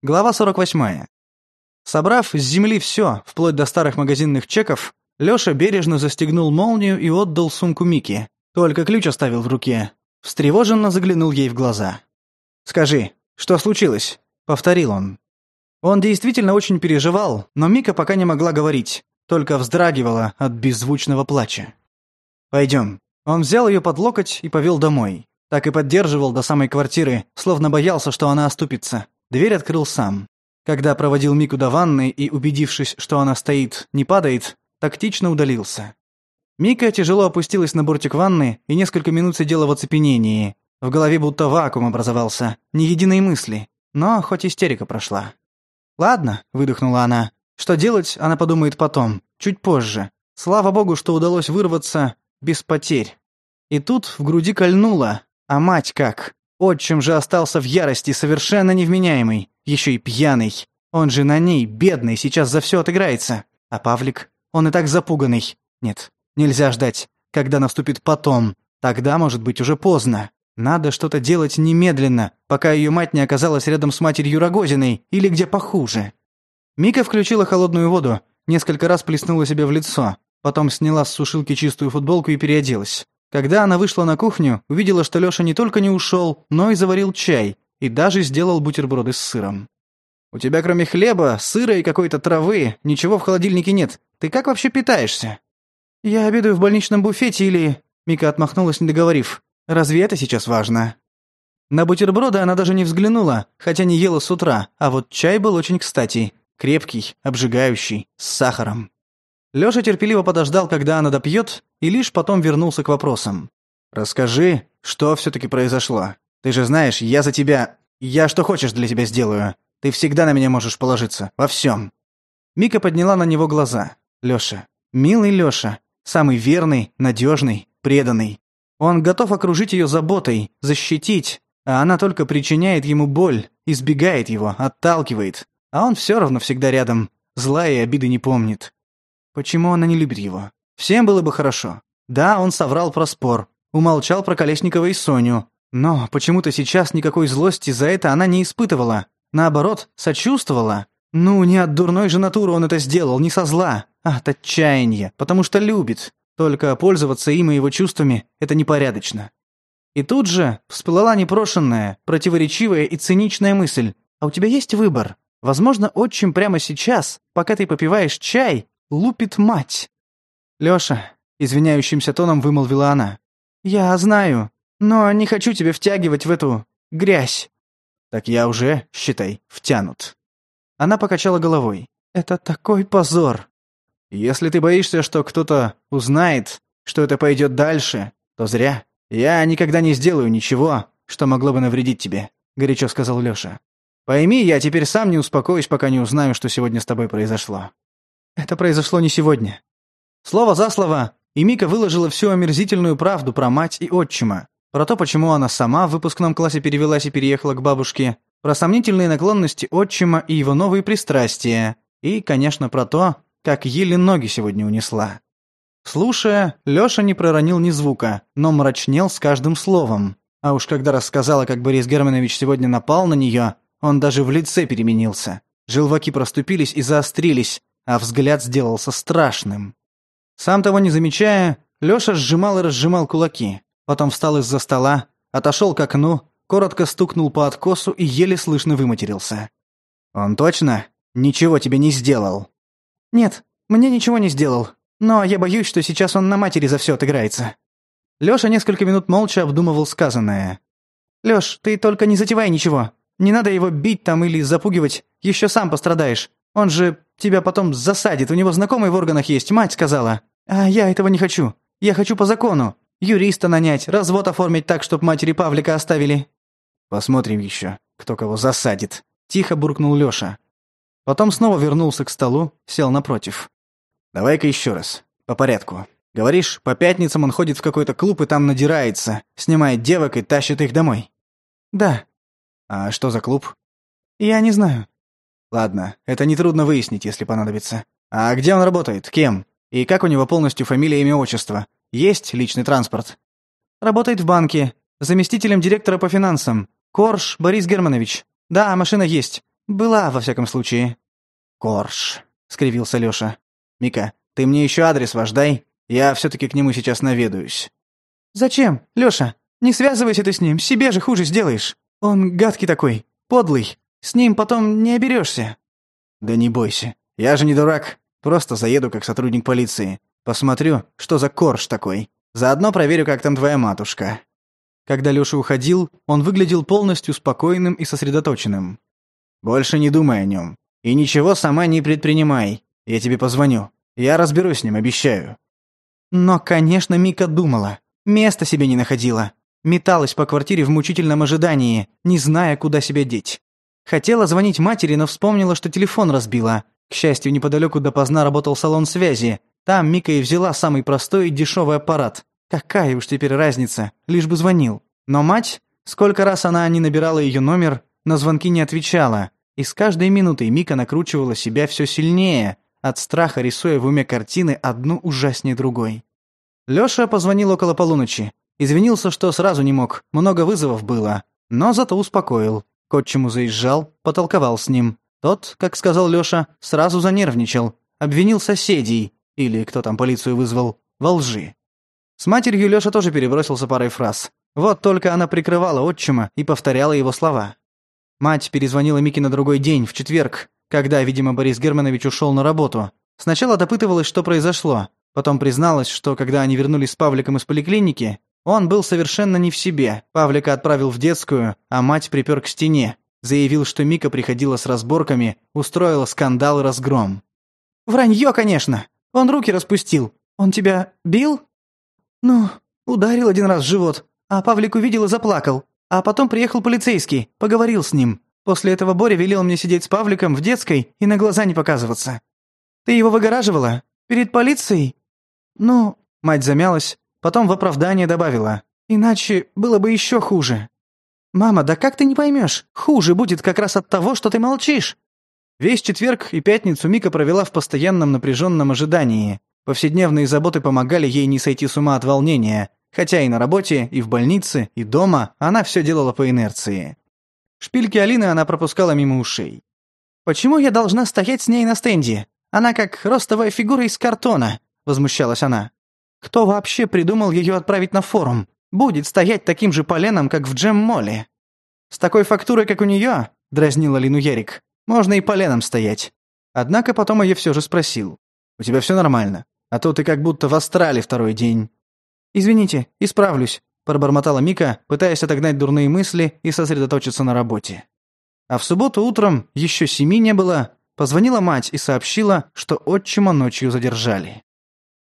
Глава 48. Собрав с земли все, вплоть до старых магазинных чеков, Лёша бережно застегнул молнию и отдал сумку Мике, Только ключ оставил в руке. Встревоженно заглянул ей в глаза. «Скажи, что случилось?» — повторил он. Он действительно очень переживал, но Мика пока не могла говорить, только вздрагивала от беззвучного плача. Пойдем. Он взял ее под локоть и повел домой. Так и поддерживал до самой квартиры, словно боялся, что она оступится. Дверь открыл сам. Когда проводил Мику до ванны и, убедившись, что она стоит, не падает, тактично удалился. Мика тяжело опустилась на бортик ванны и несколько минут сидела в оцепенении. В голове будто вакуум образовался, ни единой мысли, но хоть истерика прошла. «Ладно», — выдохнула она. «Что делать, она подумает потом, чуть позже. Слава богу, что удалось вырваться без потерь». И тут в груди кольнуло, а мать как. Отчим же остался в ярости, совершенно невменяемый, еще и пьяный. Он же на ней, бедный, сейчас за все отыграется. А Павлик? Он и так запуганный. Нет, нельзя ждать, когда наступит потом. Тогда, может быть, уже поздно. Надо что-то делать немедленно, пока ее мать не оказалась рядом с матерью Рогозиной или где похуже. Мика включила холодную воду, несколько раз плеснула себе в лицо, потом сняла с сушилки чистую футболку и переоделась. Когда она вышла на кухню, увидела, что Лёша не только не ушёл, но и заварил чай, и даже сделал бутерброды с сыром. «У тебя кроме хлеба, сыра и какой-то травы ничего в холодильнике нет. Ты как вообще питаешься?» «Я обедаю в больничном буфете или...» Мика отмахнулась, не договорив. «Разве это сейчас важно?» На бутерброды она даже не взглянула, хотя не ела с утра, а вот чай был очень кстати. Крепкий, обжигающий, с сахаром. Лёша терпеливо подождал, когда она допьёт, и лишь потом вернулся к вопросам. «Расскажи, что всё-таки произошло? Ты же знаешь, я за тебя... Я что хочешь для тебя сделаю. Ты всегда на меня можешь положиться. Во всём». Мика подняла на него глаза. «Лёша. Милый Лёша. Самый верный, надёжный, преданный. Он готов окружить её заботой, защитить, а она только причиняет ему боль, избегает его, отталкивает. А он всё равно всегда рядом, зла и обиды не помнит. Почему она не любит его? Всем было бы хорошо. Да, он соврал про спор, умолчал про Колесникова и Соню. Но почему-то сейчас никакой злости за это она не испытывала. Наоборот, сочувствовала. Ну, не от дурной же натуры он это сделал, не со зла, а от отчаяния, потому что любит. Только пользоваться им и его чувствами – это непорядочно. И тут же всплыла непрошенная, противоречивая и циничная мысль. «А у тебя есть выбор? Возможно, отчим прямо сейчас, пока ты попиваешь чай, лупит мать!» «Лёша», — извиняющимся тоном вымолвила она, — «я знаю, но не хочу тебя втягивать в эту грязь». «Так я уже, считай, втянут». Она покачала головой. «Это такой позор!» «Если ты боишься, что кто-то узнает, что это пойдет дальше, то зря. Я никогда не сделаю ничего, что могло бы навредить тебе», — горячо сказал Лёша. «Пойми, я теперь сам не успокоюсь, пока не узнаю, что сегодня с тобой произошло. Это произошло не сегодня. Слово за слово, и Мика выложила всю омерзительную правду про мать и отчима, про то, почему она сама в выпускном классе перевелась и переехала к бабушке, про сомнительные наклонности отчима и его новые пристрастия, и, конечно, про то, как еле ноги сегодня унесла. Слушая, Лёша не проронил ни звука, но мрачнел с каждым словом. А уж когда рассказала, как Борис Германович сегодня напал на неё, он даже в лице переменился. Желваки проступились и заострились, а взгляд сделался страшным. Сам того не замечая, Лёша сжимал и разжимал кулаки, потом встал из-за стола, отошёл к окну, коротко стукнул по откосу и еле слышно выматерился. «Он точно ничего тебе не сделал?» «Нет, мне ничего не сделал, но я боюсь, что сейчас он на матери за всё отыграется». Лёша несколько минут молча обдумывал сказанное. «Лёш, ты только не затевай ничего. Не надо его бить там или запугивать, Ещё сам пострадаешь. Он же Тебя потом засадит. У него знакомый в органах есть. Мать сказала. А я этого не хочу. Я хочу по закону. Юриста нанять, развод оформить так, чтоб матери Павлика оставили». «Посмотрим еще, кто кого засадит», — тихо буркнул Леша. Потом снова вернулся к столу, сел напротив. «Давай-ка еще раз. По порядку. Говоришь, по пятницам он ходит в какой-то клуб и там надирается, снимает девок и тащит их домой?» «Да». «А что за клуб?» «Я не знаю. Ладно, это нетрудно выяснить, если понадобится. А где он работает? Кем? И как у него полностью фамилия, имя, отчество? Есть личный транспорт? Работает в банке. Заместителем директора по финансам. Корж Борис Германович. Да, машина есть. Была, во всяком случае. Корж, скривился Лёша. Мика, ты мне ещё адрес ваш дай. Я всё-таки к нему сейчас наведаюсь. Зачем, Лёша? Не связывайся ты с ним, себе же хуже сделаешь. Он гадкий такой, подлый. С ним потом не оберешься». «Да не бойся. Я же не дурак. Просто заеду как сотрудник полиции. Посмотрю, что за корж такой. Заодно проверю, как там твоя матушка». Когда Лёша уходил, он выглядел полностью спокойным и сосредоточенным. «Больше не думай о нем. И ничего сама не предпринимай. Я тебе позвоню. Я разберусь с ним, обещаю». Но, конечно, Мика думала. Места себе не находила. Металась по квартире в мучительном ожидании, не зная, куда себя деть. Хотела звонить матери, но вспомнила, что телефон разбила. К счастью, неподалеку допоздна работал салон связи. Там Мика и взяла самый простой и дешевый аппарат. Какая уж теперь разница, лишь бы звонил. Но мать, сколько раз она не набирала ее номер, на звонки не отвечала. И с каждой минутой Мика накручивала себя все сильнее, от страха рисуя в уме картины одну ужаснее другой. Лёша позвонил около полуночи. Извинился, что сразу не мог, много вызовов было, но зато успокоил отчиму заезжал, потолковал с ним. Тот, как сказал Лёша, сразу занервничал, обвинил соседей, или кто там полицию вызвал, во лжи. С матерью Лёша тоже перебросился парой фраз. Вот только она прикрывала отчима и повторяла его слова. Мать перезвонила Мике на другой день, в четверг, когда, видимо, Борис Германович ушёл на работу. Сначала допытывалась, что произошло, потом призналась, что когда они вернулись с Павликом из поликлиники, он был совершенно не в себе, Павлика отправил в детскую, а мать припер к стене. Заявил, что Мика приходила с разборками, устроила скандал и разгром. «Вранье, конечно! Он руки распустил! Он тебя бил?» «Ну, ударил один раз в живот, а Павлик увидел и заплакал. А потом приехал полицейский, поговорил с ним. После этого Боря велел мне сидеть с Павликом в детской и на глаза не показываться. Ты его выгораживала? Перед полицией?» «Ну...» Мать замялась, Потом в оправдание добавила. «Иначе было бы еще хуже». «Мама, да как ты не поймешь? Хуже будет как раз от того, что ты молчишь». Весь четверг и пятницу Мика провела в постоянном напряженном ожидании. Повседневные заботы помогали ей не сойти с ума от волнения, хотя и на работе, и в больнице, и дома она все делала по инерции. Шпильки Алины она пропускала мимо ушей. «Почему я должна стоять с ней на стенде? Она как ростовая фигура из картона», — возмущалась она. Кто вообще придумал ее отправить на форум? Будет стоять таким же поленом, как в джем-моле. С такой фактурой, как у нее, Дразнила Алину Ярик, можно и поленом стоять. Однако потом ее все же спросил. «У тебя все нормально? А то ты как будто в астрале второй день». «Извините, исправлюсь», – пробормотала Мика, пытаясь отогнать дурные мысли и сосредоточиться на работе. А в субботу утром, еще семи не было, позвонила мать и сообщила, что отчима ночью задержали.